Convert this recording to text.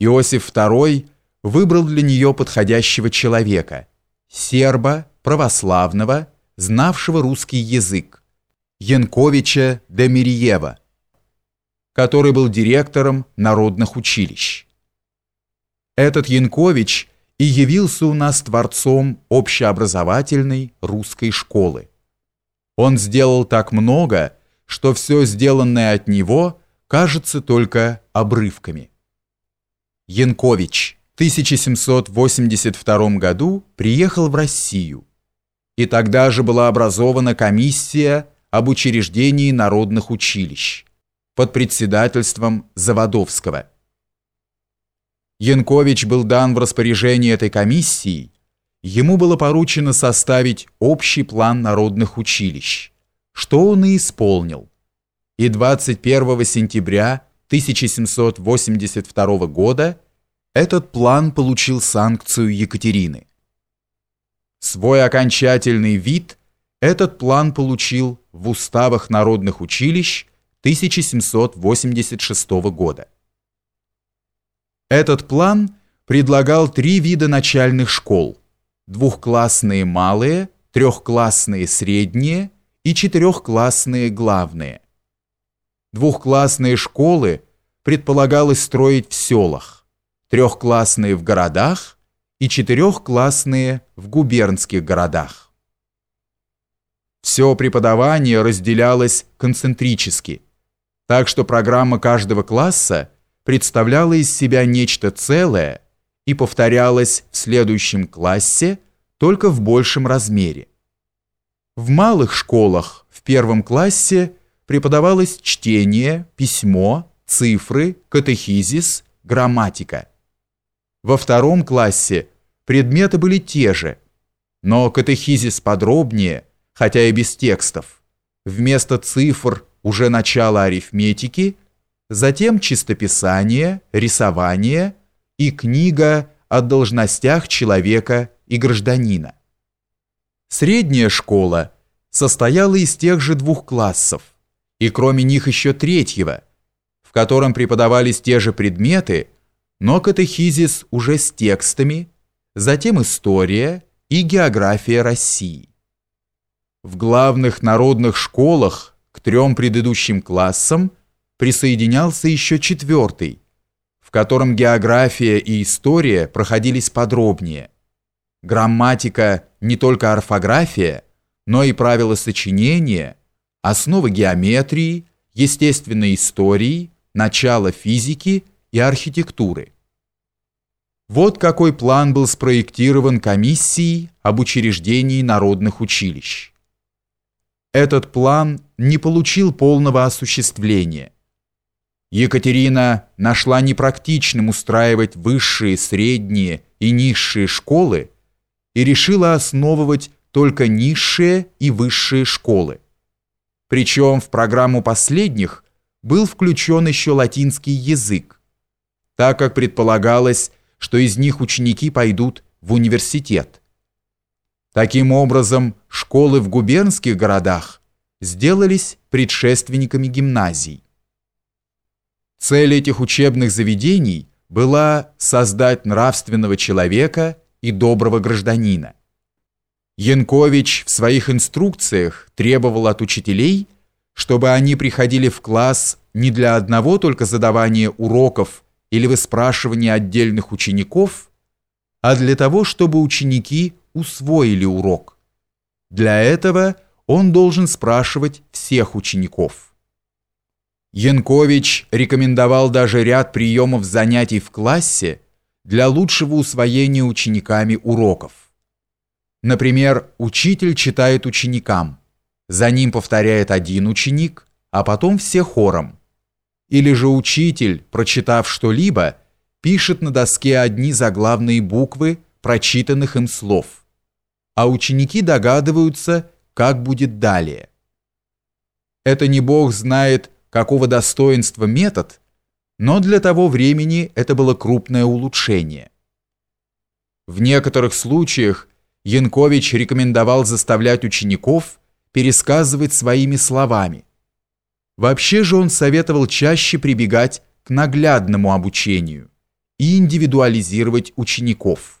Иосиф II выбрал для нее подходящего человека, серба, православного, знавшего русский язык, Янковича Демирьева, который был директором народных училищ. Этот Янкович и явился у нас творцом общеобразовательной русской школы. Он сделал так много, что все сделанное от него кажется только обрывками. Янкович в 1782 году приехал в Россию, и тогда же была образована комиссия об учреждении народных училищ под председательством Заводовского. Янкович был дан в распоряжение этой комиссии, ему было поручено составить общий план народных училищ, что он и исполнил. И 21 сентября 1782 года этот план получил санкцию Екатерины. Свой окончательный вид этот план получил в уставах народных училищ 1786 года. Этот план предлагал три вида начальных школ: двухклассные малые, трехклассные средние и четырехклассные главные. Двухклассные школы предполагалось строить в селах, трехклассные в городах и четырехклассные в губернских городах. Все преподавание разделялось концентрически, так что программа каждого класса представляла из себя нечто целое и повторялась в следующем классе только в большем размере. В малых школах в первом классе преподавалось чтение, письмо, цифры, катехизис, грамматика. Во втором классе предметы были те же, но катехизис подробнее, хотя и без текстов. Вместо цифр уже начало арифметики, затем чистописание, рисование и книга о должностях человека и гражданина. Средняя школа состояла из тех же двух классов, и кроме них еще третьего, в котором преподавались те же предметы, но катехизис уже с текстами, затем история и география России. В главных народных школах к трем предыдущим классам присоединялся еще четвертый, в котором география и история проходились подробнее. Грамматика не только орфография, но и правила сочинения – основы геометрии, естественной истории, начало физики и архитектуры. Вот какой план был спроектирован комиссией об учреждении народных училищ. Этот план не получил полного осуществления. Екатерина нашла непрактичным устраивать высшие, средние и низшие школы и решила основывать только низшие и высшие школы. Причем в программу последних был включен еще латинский язык, так как предполагалось, что из них ученики пойдут в университет. Таким образом, школы в губернских городах сделались предшественниками гимназий. Цель этих учебных заведений была создать нравственного человека и доброго гражданина. Янкович в своих инструкциях требовал от учителей, чтобы они приходили в класс не для одного только задавания уроков или выспрашивания отдельных учеников, а для того, чтобы ученики усвоили урок. Для этого он должен спрашивать всех учеников. Янкович рекомендовал даже ряд приемов занятий в классе для лучшего усвоения учениками уроков. Например, учитель читает ученикам, за ним повторяет один ученик, а потом все хором. Или же учитель, прочитав что-либо, пишет на доске одни заглавные буквы прочитанных им слов, а ученики догадываются, как будет далее. Это не Бог знает, какого достоинства метод, но для того времени это было крупное улучшение. В некоторых случаях Янкович рекомендовал заставлять учеников пересказывать своими словами. Вообще же он советовал чаще прибегать к наглядному обучению и индивидуализировать учеников.